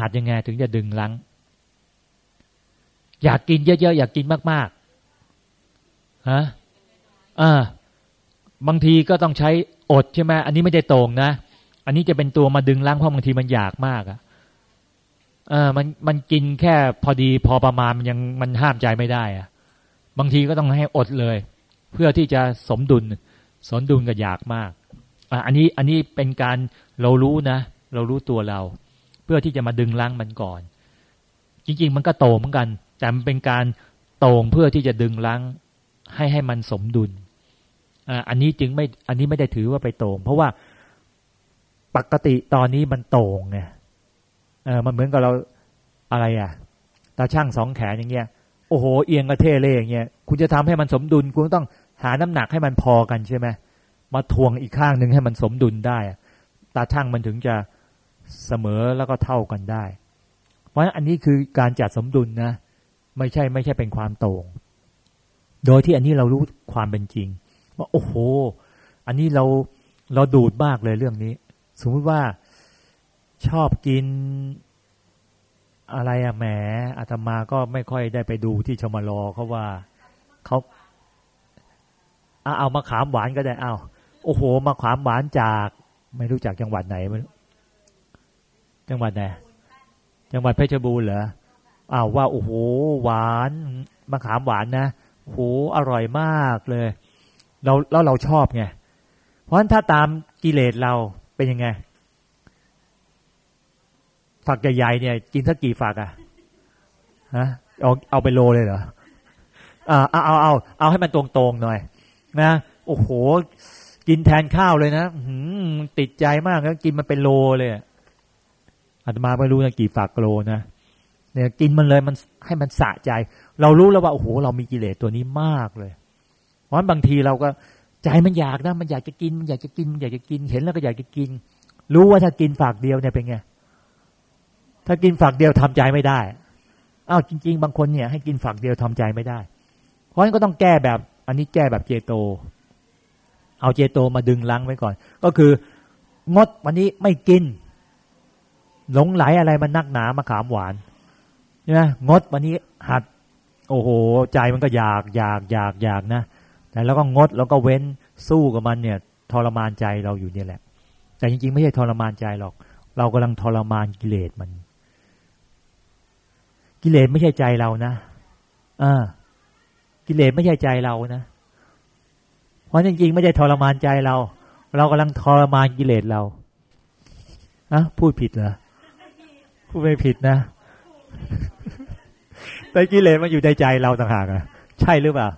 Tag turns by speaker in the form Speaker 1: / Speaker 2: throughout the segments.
Speaker 1: หัดยังไงถึงจะดึงลัง อยากกินเยอะๆอยากกินมากๆฮะอ่าบางทีก็ต้องใช้อดใช่ไหมอันนี้ไม่ได้ตรงนะ อันนี้จะเป็นตัวมาดึงลังเพราะบางทีมันอยากมากอะเออมันมันกินแค่พอดีพอประมาณมันยังมันห้ามใจไม่ได้อะ บางทีก็ต้องให้อดเลย เพื่อที่จะสมดุลสมดุลกับอยากมากอะอันนี้อันนี้เป็นการเรารู้นะ เรารู้ตัวเรา เพื่อที่จะมาดึงล้างมันก่อน จริง ๆ มันก็โตเหมือนกัน แต่มันเป็นการโตงเพื่อที่จะดึงล้างให้ให้มันสมดุลอ่าอันนี้จึงไม่อันนี้ไม่ได้ถือว่าไปโตงเพราะว่าปกติตอนนี้มันโตงไงเออมันเหมือนกับเราอะไรอะตาช่างสองแขนอย่างเงี้ยโอ้โหเอียงกระเทเล่อย่างเงี้ยคุณจะทำให้มันสมดุล คุณต้องหาน้ำหนักให้มันพอกันใช่ไหมมาทวงอีกข้างหนึ่งให้มันสมดุลได้ตาช่างมันถึงจะ เสมอแล้วก็เท่ากันได้ เพราะฉะนั้นอันนี้คือการจัดสมดุลนะ ไม่ใช่ไม่ใช่เป็นความโตงโดยที่อันนี้เรารู้ความเป็นจริง ว่าโอ้โห อันนี้เราเราดูดมากเลยเรื่องนี้ สมมติว่าชอบกินอะไรอะแหมอาตมาก็ไม่ค่อยได้ไปดูที่ชมรอเขาว่าเขาเอาเอามาขามหวานก็ได้เอาโอ้โห มาขามหวานจาก ไม่รู้จักจังหวัดไหนไม่รู้ จังหวัดไหนจังหวัดเพชรบูรณ์เหรออ้าวว่าโอ้โหหวานมาขามหวานนะโอ้โหอร่อยมากเลย เราแล้วเราชอบไงเพราะฉะนั้นถ้าตามกิเลสเราเป็นยังไง ฝักใหญ่ๆเนี่ยกินสักกี่ฝักอะฮะเอาเอาไปโลเลยเหรออ่าเอาเอาเอาเอาให้มันตรงๆหน่อย นะโอ้โห กินแทนข้าวเลยนะหืมติดใจมากแล้วกินมันเป็นโลเลย อาตมาไม่รู้นะกี่ฝักโลนะเนี่ยกินมันเลยมันให้มันสะใจ เรารู้แล้วว่าโอ้โหเรามีกิเลสตัวนี้มากเลย เพราะบางทีเราก็ใจมันอยากนะมันอยากจะกินมันอยากจะกินมันอยากจะกินเห็นแล้วก็อยากจะกิน รู้ว่าถ้ากินฝากเดียวเนี่ยเป็นไงถ้ากินฝักเดียวทำใจไม่ได้อ้าวจริง ๆ บางคนเนี่ยให้กินฝักเดียวทำใจไม่ได้ เพราะฉะนั้นก็ต้องแก้แบบ อันนี้แก้แบบเจโต เอาเจโตมาดึงลังไว้ก่อน ก็คืองดวันนี้ไม่กิน หลงไหลอะไรมันนักหนามาขามหวานใช่ไหมงดวันนี้หัด โอ้โห ใจมันก็อยากอยากอยากอยากนะแต่แล้วก็งดแล้วก็เว้นสู้กับมันเนี่ย ทรมานใจเราอยู่เนี่ยแหละ แต่จริงๆ ไม่ใช่ทรมานใจหรอก เรากำลังทรมานกิเลสมัน กิเลสไม่ใช่ใจเรานะอ่ากิเลสไม่ใช่ใจเรานะเพราะจริงๆไม่ใช่ทรมานใจเรา เรากำลังทรมานกิเลสเราอะพูดผิดเหรอ พูดไม่ผิดนะ แต่กิเลสมันอยู่ในใจเราต่างหากอะใช่หรือเปล่า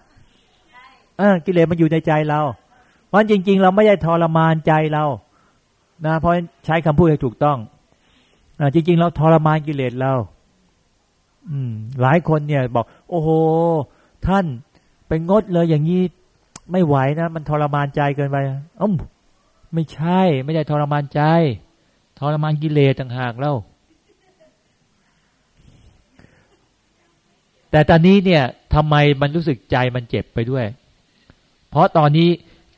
Speaker 1: อ่ากิเลสมันอยู่ในใจเรา เพราะจริง ๆ เราไม่ได้ทรมานใจเรา นะ เพราะใช้คำพูดให้ถูกต้องอจริง ๆ เราทรมานกิเลสเรา อืม หลายคนเนี่ย บอก โอ้โห ท่านไปงดเลยอย่างนี้ไม่ไหวนะ มันทรมานใจเกินไปอ้อมไม่ใช่ ไม่ใช่ทรมานใจ ทรมานกิเลสต่างหากแล้ว แต่ตอนนี้เนี่ยทำไมมันรู้สึกใจมันเจ็บไปด้วย เพราะตอนนี้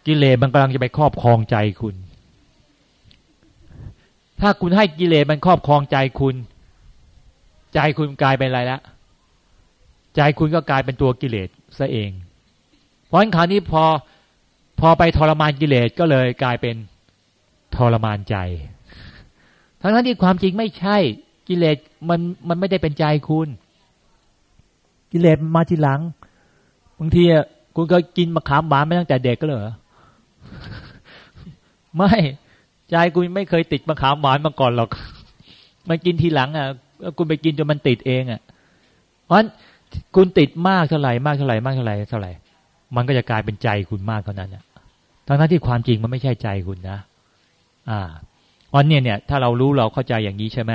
Speaker 1: กิเลสมันกำลังจะไปครอบครองใจคุณ ถ้าคุณให้กิเลสมันครอบครองใจคุณ ใจคุณกลายเป็นอะไรละใจคุณก็กลายเป็นตัวกิเลสซะเอง เพราะฉะนั้นคราวนี้พอพอไปทรมานกิเลสก็เลยกลายเป็นทรมานใจ ทั้งนั้นที่ความจริงไม่ใช่กิเลสมันมันไม่ได้เป็นใจคุณ กิเลสมาทีหลังบางทีคุณก็กินมะขามหวานมาตั้งแต่เด็กก็เหรอไม่ใจคุณไม่เคยติดมะขามหวานมาก่อนหรอกมันกินทีหลังอะคุณไปกินจนมันติดเองอะ เพราะฉะนั้นคุณติดมากเท่าไหร่มากเท่าไหร่มากเท่าไหร่เท่าไหร่ มันก็จะกลายเป็นใจคุณมากเท่านั้นอะทั้งนั้นที่ความจริงมันไม่ใช่ใจคุณนะ อ่าวันนี้เนี่ย ถ้าเรารู้เราเข้าใจอย่างนี้ใช่ไหม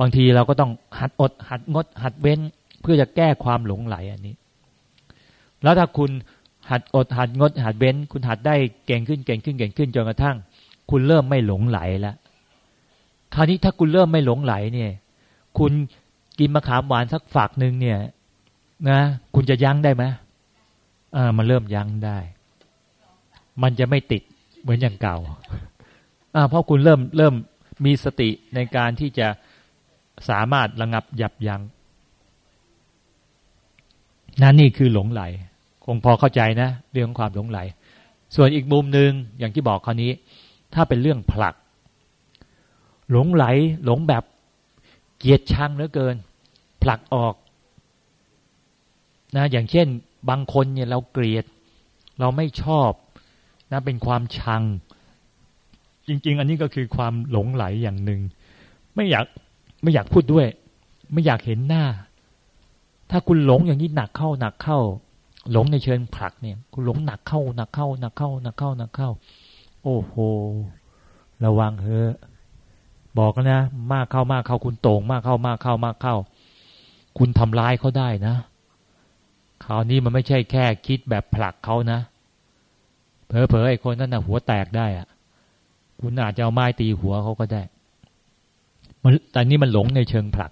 Speaker 1: บางทีเราก็ต้องหัดอด หัดงด หัดเว้น พื่อจะแก้ความหลงไหลอันนี้ แล้วถ้าคุณหัดอดหัดงดหัดเว้น คุณหัดได้เก่งขึ้นเก่งขึ้นเก่งขึ้นจนกระทั่ง คุณเริ่มไม่หลงไหลแล้วคราวนี้ถ้าคุณเริ่มไม่หลงไหลเนี่ย คุณกินมะขามหวานสักฝักหนึ่งเนี่ย นะ คุณจะยั้งได้ไหมอ่ามันเริ่มยั้งได้ มันจะไม่ติดเหมือนอย่างเก่าอ่าเพราะคุณเริ่มเริ่มมีสติในการที่จะสามารถระงับยับยัง้ง นั่นนี่คือหลงไหล คงพอเข้าใจนะ เรื่องความหลงไหล ส่วนอีกมุมหนึ่งอย่างที่บอกคราวนี้ ถ้าเป็นเรื่องผลัก หลงไหล หลงแบบเกียดชังเหลือเกิน ผลักออกนะอย่างเช่น บางคนเนี่ยเราเกลียด เราไม่ชอบนะเป็นความชัง จริง ๆ อันนี้ก็คือความหลงไหลอย่างหนึ่งไม่อยากไม่อยากพูดด้วย ไม่อยากเห็นหน้า ถ้าคุณหลงอย่างนี้หนักเข้าหนักเข้า หลงในเชิงผลักเนี่ย คุณหลงหนักเข้าหนักเข้าหนักเข้าหนักเข้าหนักเข้า โอ้โห ระวังเถอะบอกนะ มากเข้ามากเข้าคุณโต่งมากเข้ามากเข้ามากเข้า คุณทำร้ายเขาได้นะคราวนี้มันไม่ใช่แค่คิดแบบผลักเขานะเผลอๆไอ้คนนั้นนะหัวแตกได้อะคุณอาจจะเอาไม้ตีหัวเขาก็ได้แต่นี่มันหลงในเชิงผลัก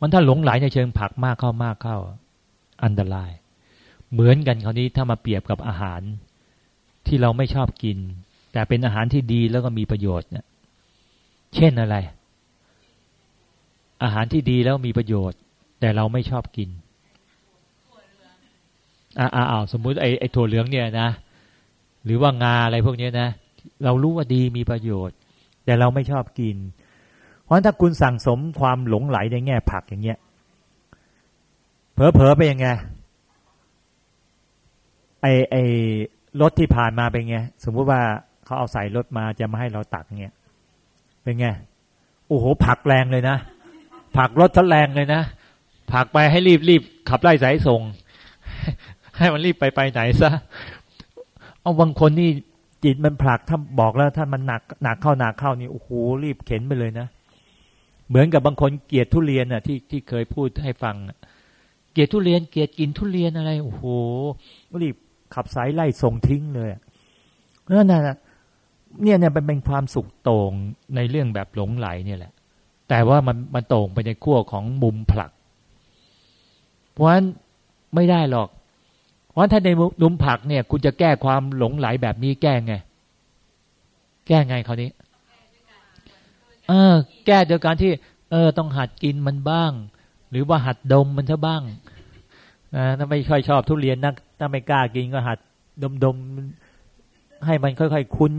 Speaker 1: มันถ้าหลงไหลในเชิงผักมากเข้ามากเข้า อันตราย เหมือนกันคราวนี้ถ้ามาเปรียบกับอาหารที่เราไม่ชอบกิน แต่เป็นอาหารที่ดีแล้วก็มีประโยชน์เนี่ยเช่นอะไร อาหารที่ดีแล้วมีประโยชน์ แต่เราไม่ชอบกินอ่าอ่าสมมุติไอ้ไอ้ถั่วเหลืองเนี่ยนะหรือว่างาอะไรพวกนี้นะเรารู้ว่าดีมีประโยชน์ แต่เราไม่ชอบกิน ราะถ้าคุณสั่งสมความหลงไหลในแง่ผักอย่างเงี้ยเผลอๆไปยังไงไอไอรถที่ผ่านมาเป็นไงสมมุติว่าเขาเอาใส่รถมาจะมาให้เราตักเงี้ยเป็นไงโอ้โหผักแรงเลยนะผักรถทะแรงเลยนะผักไปให้รีบรีบขับไล่สายส่ง ให้มันรีบไปไปไหนซะเอาบางคนนี่จิตมันผลักถ้าบอกแล้วถ้ามันหนักหนักเข้าหนักเข้านี่โอ้โหรีบเข็นไปเลยนะ เหมือนกับบางคนเกลียดทุเรียนน่ะที่ที่เคยพูดให้ฟัง เกลียดทุเรียนเกลียดกินทุเรียนอะไรโอ้โหรีบขับสายไล่ส่งทิ้งเลยนั่นน่ะเนี่ยเนี่ยเป็นความสุขโต่งในเรื่องแบบหลงไหลเนี่ยแหละ แต่ว่ามันมันโต่งไปในขั้วของมุมผลัก เพราะฉะนั้นไม่ได้หรอก เพราะถ้าในนุมผลักเนี่ย คุณจะแก้ความหลงไหลแบบนี้แก้ไง แก้ไงคราวนี้ เออ แก้โดยการที่ เออ ต้องหัดกินมันบ้าง หรือว่าหัดดมมันซะบ้างนะถ้าไม่ค่อยชอบทุเรียนนักถ้าไม่กล้ากินก็หัดดมดมให้มันค่อยๆคุ้น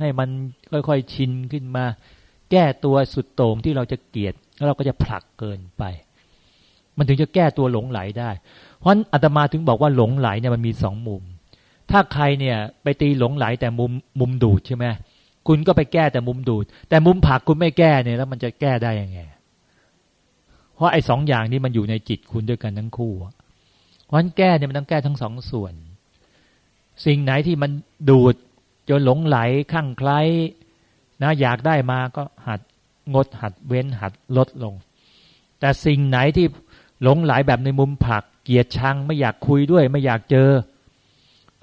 Speaker 1: ให้มันค่อยๆชินขึ้นมา แก้ตัวสุดโต่งที่เราจะเกลียดแล้วเราก็จะผลักเกินไป มันถึงจะแก้ตัวหลงไหลได้ เพราะอาตมาถึงบอกว่าหลงไหลเนี่ยมันมีสองมุม ถ้าใครเนี่ย ไปตีหลงไหลแต่มุมมุมดูดใช่ไหม คุณก็ไปแก้แต่มุมดูด แต่มุมผักคุณไม่แก้เนี่ยแล้วมันจะแก้ได้ยังไง เพราะไอ้สองอย่างนี้มันอยู่ในจิตคุณด้วยกันทั้งคู่เพราะนั้นแก้เนี่ยมันต้องแก้ทั้งสองส่วน สิ่งไหนที่มันดูดจนหลงไหลข้างใคล้นะอยากได้มาก็หัดงดหัดเว้นหัดลดลง แต่สิ่งไหนที่หลงไหลแบบในมุมผัก เกียดชังไม่อยากคุยด้วย ไม่อยากเจอ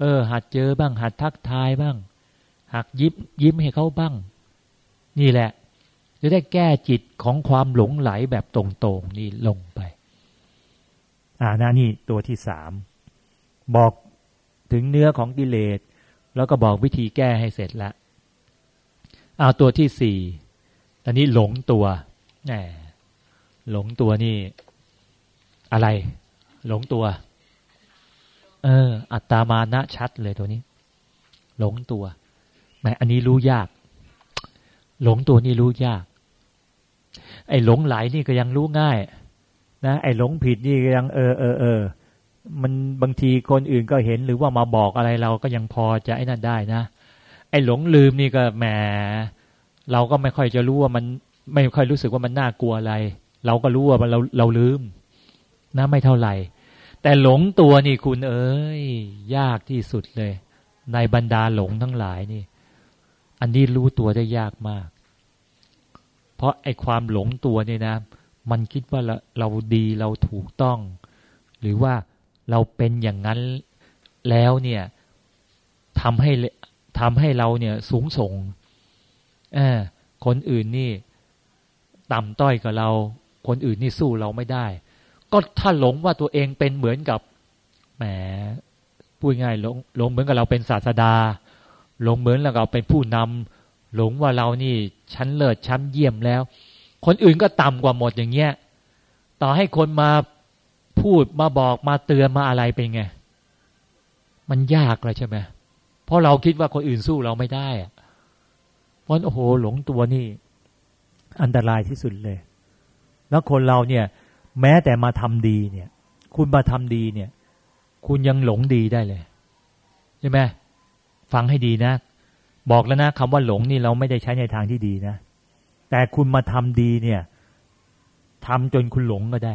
Speaker 1: เออ หัดเจอบ้าง หัดทักทายบ้าง หักยิ้มยิ้มให้เขาบ้าง นี่แหละ จะได้แก้จิตของความหลงไหลแบบตรงๆนี่ลงไป อ่านานี่ตัวที่สามบอกถึงเนื้อของกิเลส แล้วก็บอกวิธีแก้ให้เสร็จล้วเอาตัวที่สี่ตอนนี้หลงตัวแหมหลงตัวนี่ อะไร หลงตัว เออ อัตตามานะชัดเลยตัวนี้ หลงตัว แหมอันนี้รู้ยาก หลงตัวนี่รู้ยาก ไอ้หลงไหลนี่ก็ยังรู้ง่าย นะ ไอ้หลงผิดนี่ก็ยังเออเออเออมันบางทีคนอื่นก็เห็นหรือว่ามาบอกอะไรเราก็ยังพอจะไอ้นั่นได้นะ ไอ้หลงลืมนี่ก็แหมเราก็ไม่ค่อยจะรู้ว่ามันไม่ค่อยรู้สึกว่ามันน่ากลัวอะไร เราก็รู้ว่าเราเราลืม นะไม่เท่าไหร่ แต่หลงตัวนี่คุณเอ้ยยากที่สุดเลย ในบรรดาหลงทั้งหลายนี่ อันนี้รู้ตัวได้ยากมาก เพราะไอ้ความหลงตัวเนี่ยนะ มันคิดว่าเราเราดีเราถูกต้อง หรือว่าเราเป็นอย่างนั้นแล้วเนี่ยทำให้ทำให้เราเนี่ยสูงส่งเออคนอื่นนี่ ต่ำต้อยกับเรา คนอื่นนี่สู้เราไม่ได้ ก็ถ้าหลงว่าตัวเองเป็นเหมือนกับแหมพูดง่ายหลงหลงเหมือนกับเราเป็นศาสดา หลงเหมือนเราเป็นผู้นำหลงว่าเรานี่ชั้นเลิศชั้นเยี่ยมแล้ว คนอื่นก็ต่ำกว่าหมดอย่างเงี้ยต่อให้คนมาพูดมาบอกมาเตือนมาอะไรเป็นไง มันยากเลยใช่ไหมเพราะเราคิดว่าคนอื่นสู้เราไม่ได้อะเพราะโอ้โหหลงตัวนี่ อันตรายที่สุดเลย แล้วคนเราเนี่ย แม้แต่มาทำดีเนี่ย คุณมาทำดีเนี่ย คุณยังหลงดีได้เลยใช่ไหม ฟังให้ดีนะ บอกแล้วนะคำว่าหลงนี่เราไม่ได้ใช้ในทางที่ดีนะ แต่คุณมาทำดีเนี่ยทำจนคุณหลงก็ได้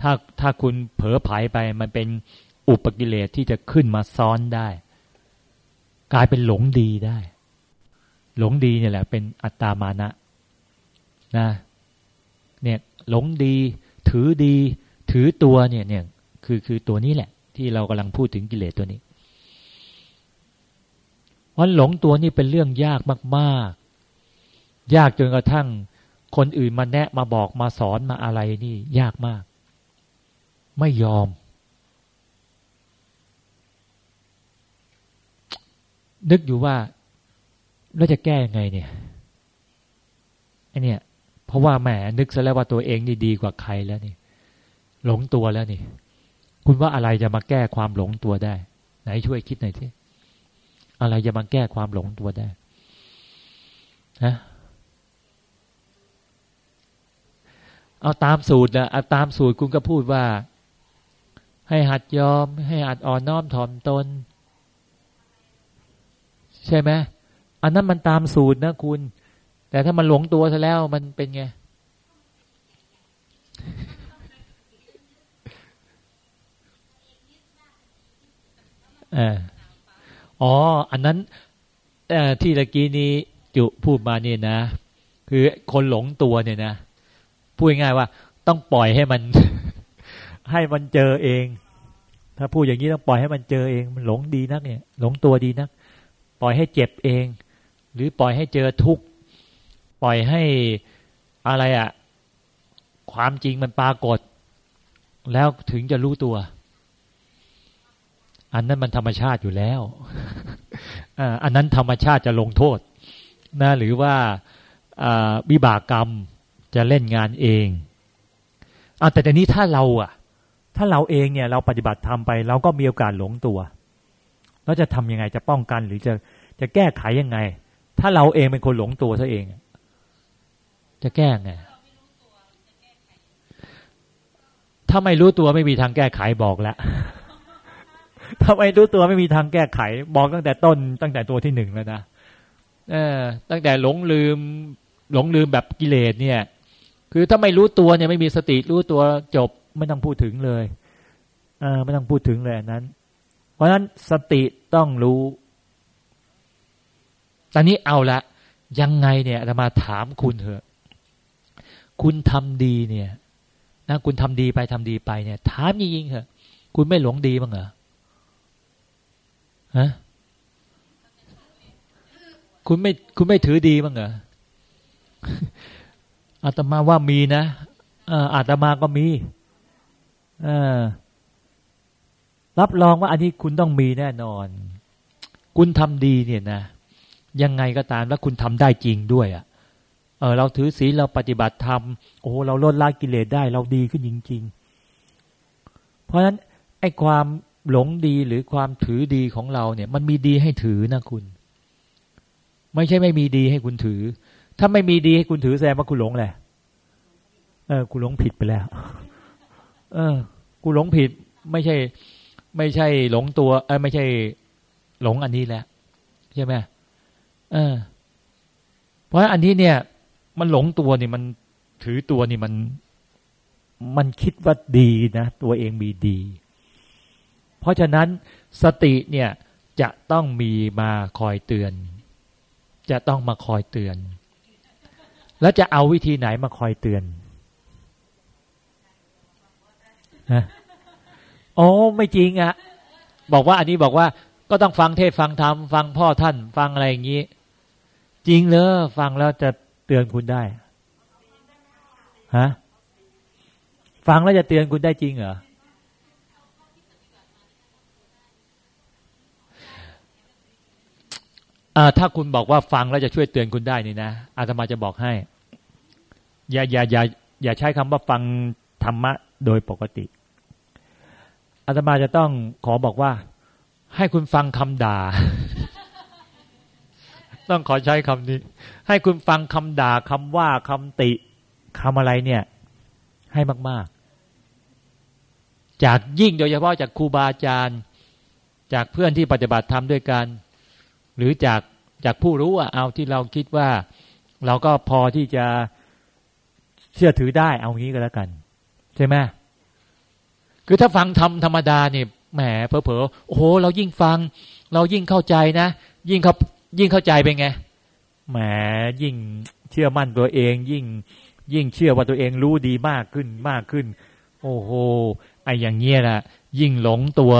Speaker 1: ถ้าถ้าคุณเผลอผายไปมันเป็นอุปกิเลสที่จะขึ้นมาซ้อนได้ กลายเป็นหลงดีได้ หลงดีเนี่ยแหละ เป็นอัตตามานะนะเนี่ยหลงดี ถือดี ถือตัวเนี่ยเนี่ยคือคือตัวนี้แหละ ที่เรากำลังพูดถึงกิเลสตัวนี้ วันหลงตัวนี่เป็นเรื่องยากมากๆ ยากจนกระทั่ง คนอื่นมาแนะมาบอกมาสอนมาอะไรนี่ ยากมาก ไม่ยอม นึกอยู่ว่าเราจะแก้ยังไงเนี่ยไอเนี่ยเพราะว่าแหมนึกซะแล้วว่าตัวเองนี่ดีกว่าใครแล้วนี่ หลงตัวแล้วนี่ คุณว่าอะไรจะมาแก้ความหลงตัวได้ ไหนช่วยคิดหน่อยที อะไรจะมาแก้ความหลงตัวได้ฮะเอาตามสูตรนะเอาตามสูตรคุณก็พูดว่า ให้หัดยอม ให้หัดอ่อนน้อมถ่อมตน ใช่ไหมอันนั้นมันตามสูตรนะคุณ แต่ถ้ามันหลงตัวซะแล้วมันเป็นไงอ อ๋อ อันนั้นที่ตะกี้นี้จุพูดมาเนี่ยนะ คือคนหลงตัวเนี่ยนะพูดง่ายว่าต้องปล่อยให้มัน ให้มันเจอเอง ถ้าพูดอย่างนี้ต้องปล่อยให้มันเจอเอง มันหลงดีนักเนี่ย หลงตัวดีนัก ปล่อยให้เจ็บเอง หรือปล่อยให้เจอทุกข์ปล่อยให้อะไรอะ่ะความจริงมันปรากฏ แล้วถึงจะรู้ตัว อันนั้นมันธรรมชาติอยู่แล้วอันนั้นธรรมชาติจะลงโทษนะหรือว่าวิบากกรรมจะเล่นงานเองเอาแต่แต่นี้ถ้าเราอะ ถ้าเราเองเนี่ยเราปฏิบัติทำไป เราก็มีโอกาสหลงตัวเราจะทำยังไงจะป้องกันหรือจะจะแก้ไขยังไง ถ้าเราเองเป็นคนหลงตัวซะเอง จะแก้ไงถ้าไม่รู้ตัวไม่มีทางแก้ไขบอกแล้ว ถ้าไม่รู้ตัวไม่มีทางแก้ไขบอกตั้งแต่ต้นตั้งแต่ตัวที่หนึ่งแล้วนะเออ ตั้งแต่หลงลืม หลงลืมแบบกิเลสเนี่ย คือถ้าไม่รู้ตัวเนี่ยไม่มีสติรู้ตัวจบไม่ต้องพูดถึงเลยเออไม่ต้องพูดถึงเลยนั้น เพราะฉะนั้นสติต้องรู้ ตอนนี้เอาละยังไงเนี่ยจะมาถามคุณเถอะ คุณทำดีเนี่ยนะคุณทำดีไปทำดีไปเนี่ย ถามจริงๆเถอะ คุณไม่หลงดีบ้างเหรอ ฮะคุณไม่คุณไม่ถือดีบ้างเหรออาตมาว่ามีนะอาตมาก็มีรับรองว่าอันนี้คุณต้องมีแน่นอน คุณทำดีเนี่ยนะ ยังไงก็ตามแล้วคุณทำได้จริงด้วยอะ่ะเออเราถือศีลเราปฏิบัติธรรมโอ้เราลดละกิเลสได้ เราดีขึ้นจริง ๆ เพราะฉะนั้นไอ้ความ หลงดีหรือความถือดีของเราเนี่ย มันมีดีให้ถือนะคุณ ไม่ใช่ไม่มีดีให้คุณถือ ถ้าไม่มีดีให้คุณถือแสดงว่าคุณหลงแหละเออกูหลงผิดไปแล้ว เออกูหลงผิด ไม่ใช่ ไม่ใช่หลงตัวเออไม่ใช่หลงอันนี้แหละใช่ไหมเออ เพราะอันนี้เนี่ย มันหลงตัวนี่มันถือตัวนี่มัน มันคิดว่าดีนะ ตัวเองมีดี ราะฉะนั้นสติเนี่ยจะต้องมีมาคอยเตือน จะต้องมาคอยเตือน แล้วจะเอาวิธีไหนมาคอยเตือนนะโอ้ไม่จริงอะบอกว่าอันนี้บอกว่าก็ต้องฟังเทศฟังธรรมฟังพ่อท่านฟังอะไรอย่างนี้ จริงเลยฟังแล้วจะเตือนคุณได้ฮะฟังแล้วจะเตือนคุณได้จริงเหรอ ถ้าคุณบอกว่าฟังแล้วจะช่วยเตือนคุณได้นี่นะอาตมาจะบอกให้ อย่าอย่าอย่าอย่าใช้คำว่าฟังธรรมะโดยปกติอาตมาจะต้องขอบอกว่า ให้คุณฟังคำด่า ต้องขอใช้คำนี้ ให้คุณฟังคำด่าคำว่าคำติคำอะไรเนี่ย ให้มาก ๆ จากยิ่งโดยเฉพาะจากครูบาอาจารย์ จากเพื่อนที่ปฏิบัติธรรมด้วยกัน หรือจากจากผู้รู้อะเอาที่เราคิดว่า เราก็พอที่จะเชื่อถือได้เอางี้ก็แล้วกัน ใช่ไหมคือถ้าฟังทำธรรมดาเนี่ยแหมเพอเพอโอ้โห เรายิ่งฟัง เรายิ่งเข้าใจนะ ยิ่งเขายิ่งเข้าใจเป็นไงแหมยิ่งเชื่อมั่นตัวเอง ยิ่ง ยิ่งเชื่อว่าตัวเองรู้ดีมากขึ้นมากขึ้น โอ้โหไออย่างเงี้ยแหละยิ่งหลงตัว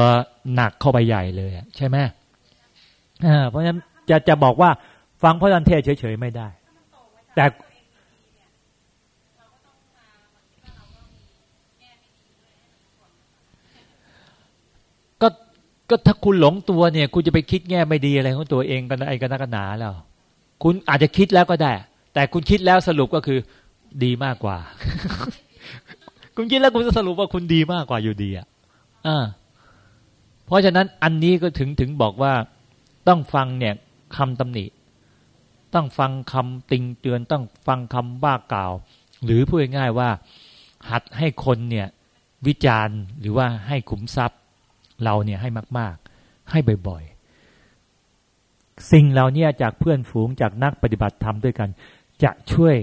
Speaker 1: หนักเข้าไปใหญ่เลยใช่ไหม เพราะฉะนั้นจะจะบอกว่าฟังพระจันเทศเฉยๆไม่ได้ แต่ก็ก็ถ้าคุณหลงตัวเนี่ย คุณจะไปคิดแง่ไม่ดีอะไรของตัวเองกันไอ้กันนักหนาแล้ว คุณอาจจะคิดแล้วก็ได้ แต่คุณคิดแล้วสรุปก็คือดีมากกว่า คุณคิดแล้วคุณจะสรุปว่าคุณดีมากกว่าอยู่ดีอะอ่าเพราะฉะนั้นอันนี้ก็ถึงถึงบอกว่า ต้องฟังเนี่ยคำตำหนิต้องฟังคำติงเตือน ต้องฟังคำว่ากล่าว หรือพูดง่ายๆว่า หัดให้คนเนี่ยวิจารณ์หรือว่าให้ขุมทรัพย์ เราเนี่ยให้มาก ๆ ให้บ่อยๆ สิ่งเราเนี่ยจากเพื่อนฝูงจากนักปฏิบัติธรรมด้วยกัน จะช่วย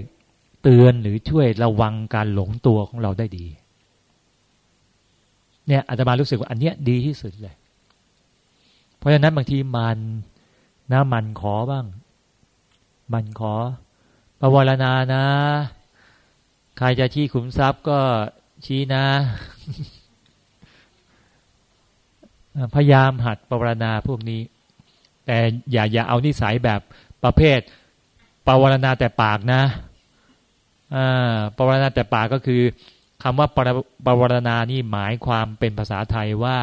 Speaker 1: เตือนหรือช่วยระวังการหลงตัวของเราได้ดี เนี่ยอาตมารู้สึกว่าอันเนี้ยดีที่สุดเลย เพราะฉะนั้นบางทีมันนะมันขอบ้าง มันขอประวรณานะ ใครจะชี้ขุมทรัพย์ก็ชี้นะ พยายามหัดปรณาพวกนี้ แต่อย่าอย่าเอานิสัยแบบประเภทปรณนาแต่ปากนะปรณนาแต่ปากก็คือคำว่าปรปรณานี่หมายความเป็นภาษาไทยว่า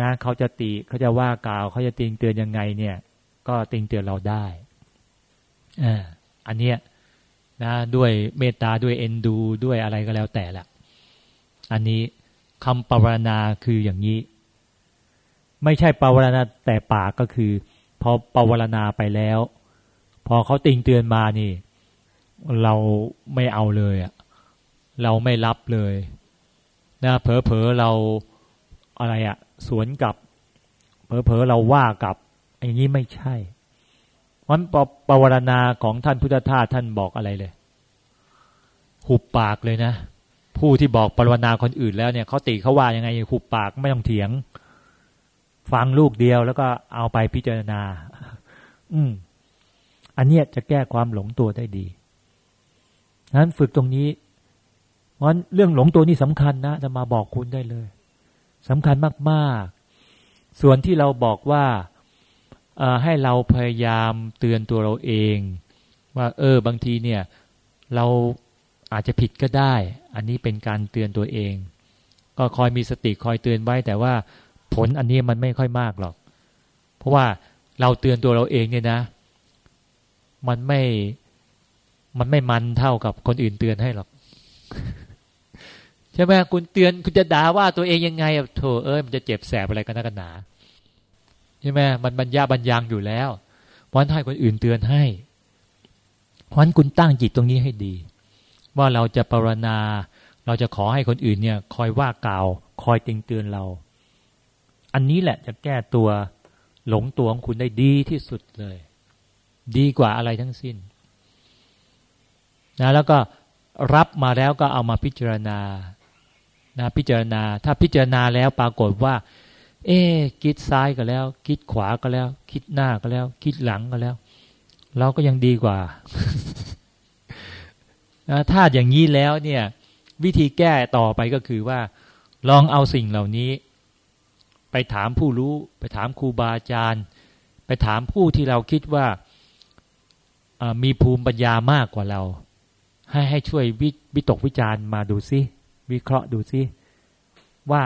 Speaker 1: นะเขาจะติเขาจะว่ากล่าวเขาจะติงเตือนยังไงเนี่ย ก็ติงเตือนเราได้อันเนี้ยนะด้วยเมตตาด้วยเอ็นดูด้วยอะไรก็แล้วแต่ละอันนี้คำปรณนาคืออย่างนี้ ไม่ใช่ปวารณาแต่ปากก็คือ พอปวารณาไปแล้ว พอเขาติงเตือนมานี่ เราไม่เอาเลยอะเราไม่รับเลยนะเผลอเผลอเราอะไรอะ สวนกับเผลอเผลอเราว่ากับอย่างนี้ไม่ใช่วันปปวารณาของท่านพุทธทาสท่านบอกอะไรเลย หุบปากเลยนะ ผู้ที่บอกปรวนาคนอื่นแล้วเนี่ยเขาติเขาว่ายังไงหุบปากไม่ต้องเถียง ฟังลูกเดียวแล้วก็เอาไปพิจารณา อืม อันเนี้ยจะแก้ความหลงตัวได้ดีนั้นฝึกตรงนี้เพราะเรื่องหลงตัวนี่สำคัญนะจะมาบอกคุณได้เลย สำคัญมาก ๆ ส่วนที่เราบอกว่าให้เราพยายามเตือนตัวเราเอง ว่าเออบางทีเนี่ย เราอาจจะผิดก็ได้ อันนี้เป็นการเตือนตัวเอง ก็คอยมีสติคอยเตือนไว้ แต่ว่าผลอันนี้มันไม่ค่อยมากหรอก เพราะว่าเราเตือนตัวเราเองเนี่ยนะ มันไม่มันไม่มันเท่ากับคนอื่นเตือนให้หรอก ใช่ไหมคุณเตือนคุณจะด่าว่าตัวเองยังไงโถเอ้ยมันจะเจ็บแสบอะไรกันนักกันหนาใช่ไหมมันบรรยาบรรยังอยู่แล้วเพราะให้คนอื่นเตือนให้เพราะนั้นคุณตั้งจิตตรงนี้ให้ดี ว่าเราจะปรนนาเราจะขอให้คนอื่นเนี่ย คอยว่ากล่าว คอยติงเตือนเรา อันนี้แหละจะแก้ตัวหลงตัวของคุณได้ดีที่สุดเลย ดีกว่าอะไรทั้งสิ้นนะแล้วก็รับมาแล้วก็เอามาพิจารณา นะพิจารณา ถ้าพิจารณาแล้วปรากฏว่า เอ๊คิดซ้ายก็แล้ว คิดขวาก็แล้ว คิดหน้าก็แล้ว คิดหลังก็แล้ว เราก็ยังดีกว่านะถ้าอย่างนี้แล้วเนี่ย วิธีแก้ต่อไปก็คือว่า ลองเอาสิ่งเหล่านี้ ไปถามผู้รู้ ไปถามครูบาอาจารย์ ไปถามผู้ที่เราคิดว่ามีภูมิปัญญามากกว่าเรา ให้ให้ช่วยวิวตกวิจารณ์มาดูซิ วิเคราะห์ดูซิว่า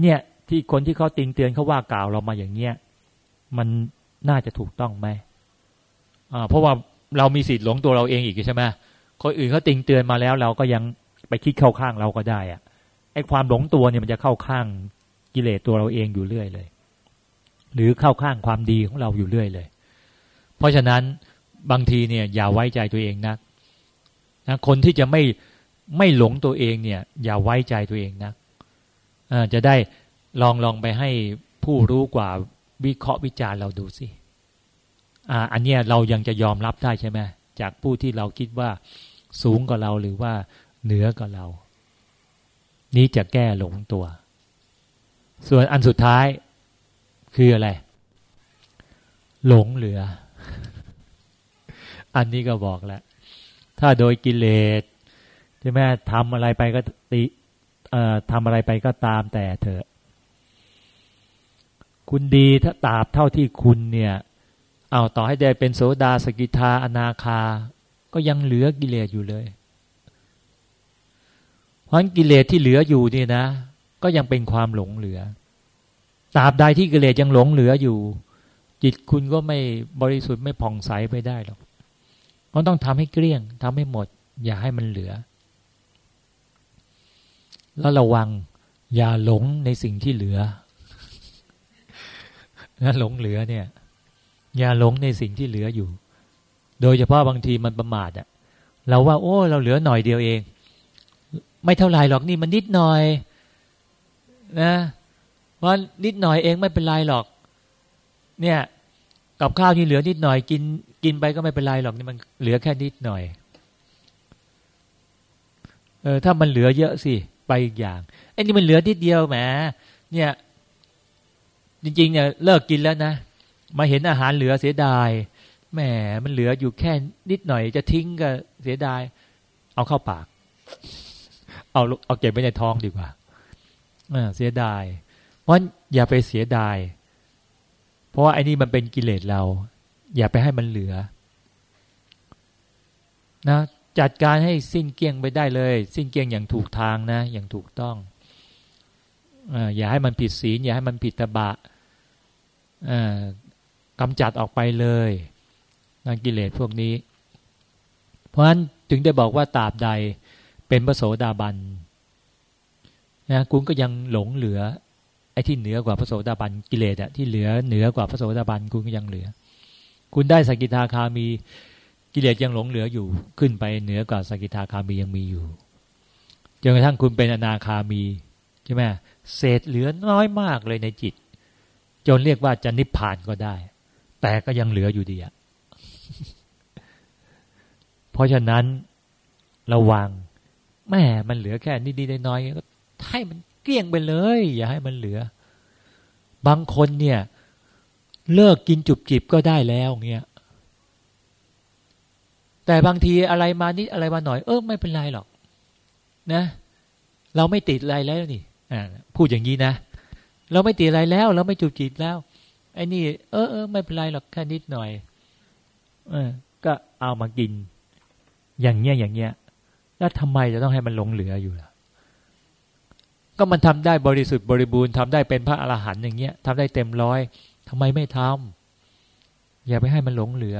Speaker 1: เนี่ยที่คนที่เขาติงเตือนเขาว่ากล่าวเรามาอย่างเนี้ยมันน่าจะถูกต้องไหมอ่าเพราะว่าเรามีสิทธิ์หลงตัวเราเองอีกใช่ไหมคนอื่นเขาติงเตือนมาแล้ว เราก็ยังไปคิดเข้าข้างเราก็ได้อะไอ้ความหลงตัวเนี่ยมันจะเข้าข้างกิเลสตัวเราเองอยู่เรื่อยเลย หรือเข้าข้างความดีของเราอยู่เรื่อยเลย เพราะฉะนั้นบางทีเนี่ยอย่าไว้ใจตัวเองนักนะคนที่จะไม่ ไม่หลงตัวเองเนี่ย อย่าไว้ใจตัวเองนักจะได้ลองลองไปให้ผู้รู้กว่าวิเคราะห์วิจารเราดูสิอ่า อันเนี้ยเรายังจะยอมรับได้ใช่ไหมจากผู้ที่เราคิดว่าสูงกว่าเราหรือว่าเหนือกว่าเรา นี้จะแก้หลงตัว ส่วนอันสุดท้ายคืออะไร หลงเหลือ อันนี้ก็บอกแล้ว ถ้าโดยกิเลส ใช่ไหมทำอะไรไปก็ติทำอะไรไปก็ตามแต่เถอะ คุณดีถ้าตราบเท่าที่คุณเนี่ย เอาต่อให้ได้เป็นโสดาสกิทาอนาคา ก็ยังเหลือกิเลสอยู่เลย เพราะกิเลสที่เหลืออยู่นี่นะ ก็ยังเป็นความหลงเหลือตราบใดที่กิเลสยังหลงเหลืออยู่ จิตคุณก็ไม่บริสุทธิ์ไม่ผ่องใสไปได้หรอกเพราะต้องทำให้เกลี้ยงทำให้หมด อย่าให้มันเหลือ แล้วระวัง อย่าหลงในสิ่งที่เหลือนะหลงเหลือเนี่ย อย่าหลงในสิ่งที่เหลืออยู่ โดยเฉพาะบางทีมันประมาทอะเราว่า โอ้ เราเหลือหน่อยเดียวเอง ไม่เท่าไรหรอกนี่มันนิดหน่อยนะว่านิดหน่อยเองไม่เป็นไรหรอก เนี่ยกับข้าวที่เหลือนิดหน่อยกิน กินไปก็ไม่เป็นไรหรอกนี่มันเหลือแค่นิดหน่อยเออถ้ามันเหลือเยอะสิ ไปอีกอย่างไอ้นี่มันเหลือนิดเดียวแหมเนี่ย จริง ๆ เนี่ยเลิกกินแล้วนะมาเห็นอาหารเหลือเสียดายแหมมันเหลืออยู่แค่นิดหน่อยจะทิ้งก็เสียดาย เอาเข้าปาก เอาเอาเก็บไว้ในท้องดีกว่าเสียดาย เพราะอย่าไปเสียดาย เพราะว่าไอ้นี่มันเป็นกิเลสเรา อย่าไปให้มันเหลือ นะ จัดการให้สิ้นเกี้ยงไปได้เลย สิ้นเกี้ยงอย่างถูกทางนะ อย่างถูกต้องอย่าให้มันผิดศีลอย่าให้มันผิดตบะกำจัดออกไปเลยนางกิเลสพวกนี้ เพราะฉะนั้นถึงได้บอกว่าตาบใดเป็นพระโสดาบันนะคุณก็ยังหลงเหลือ ไอ้ที่เหนือกว่าพระโสดาบันกิเลสอะที่เหลือเหนือกว่าพระโสดาบันคุณก็ยังเหลือ คุณได้สกิทาคามี กิเลสยังหลงเหลืออยู่ขึ้นไปเหนือกว่าสกิทาคามียังมีอยู่จนกระทั่งคุณเป็นอนาคามีใช่ไหมเศษเหลือน้อยมากเลยในจิต จนเรียกว่าจะนิพพานก็ได้ แต่ก็ยังเหลืออยู่ดีอะเพราะฉะนั้นระวังแม่มันเหลือแค่นิดๆน้อยๆก็ให้มันเกลี้ยงไปเลย อย่าให้มันเหลือ บางคนเนี่ย เลิกกินจุบจิบก็ได้แล้วเงี้ย แต่บางทีอะไรมานิดอะไรมาหน่อย เออไม่เป็นไรหรอก นะ เราไม่ติดอะไรแล้วนี่พูดอย่างนี้นะเราไม่ติดอะไรแล้ว เราไม่จุกจิตแล้วไอ้นี่เออเออไม่เป็นไรหรอกแค่นิดหน่อย เออ ก็เอามากิน อย่างเงี้ยอย่างเงี้ย แล้วทำไมจะต้องให้มันหลงเหลืออยู่ล่ะ ก็มันทำได้บริสุทธิ์บริบูรณ์ทำได้เป็นพระอรหันต์อย่างเงี้ยทำได้เต็มร้อยทำไมไม่ทำอย่าไปให้มันหลงเหลือ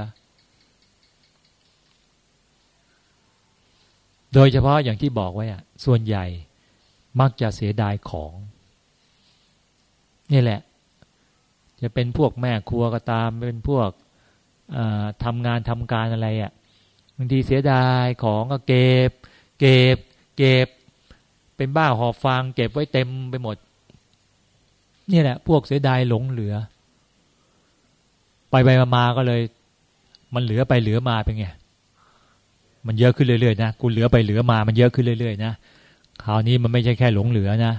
Speaker 1: โดยเฉพาะอย่างที่บอกไว้อะส่วนใหญ่มักจะเสียดายของ นี่แหละ จะเป็นพวกแม่ครัวก็ตาม เป็นพวกทำงานทำการอะไรอะ่ะบางทีเสียดายของก็เก็บ เก็บ เก็บ เป็นบ้าหอบฟางเก็บไว้เต็มไปหมด นี่แหละ พวกเสียดายหลงเหลือ ไปไปมาก็เลย มันเหลือไปเหลือมาเป็นไง มันเยอะขึ้นเรื่อยๆนะกูเหลือไปเหลือมามันเยอะขึ้นเรื่อยๆนะคราวนี้มันไม่ใช่แค่หลงเหลือนะ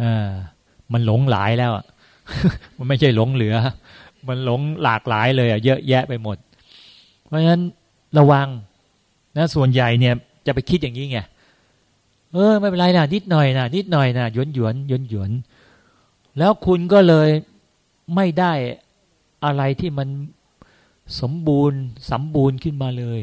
Speaker 1: อ่ามันหลงหลายแล้วมันไม่ใช่หลงเหลือ มันหลงหลากหลายเลยอะเยอะแยะไปหมด เพราะฉะนั้นระวังนะส่วนใหญ่เนี่ย จะไปคิดอย่างนี้ไงเออไม่เป็นไรนะนิดหน่อยนะนิดหน่อยนะหยวนหยวนหยวนหยวนแล้วคุณก็เลยไม่ได้อะไรที่มันสมบูรณ์สมบูรณ์ขึ้นมาเลย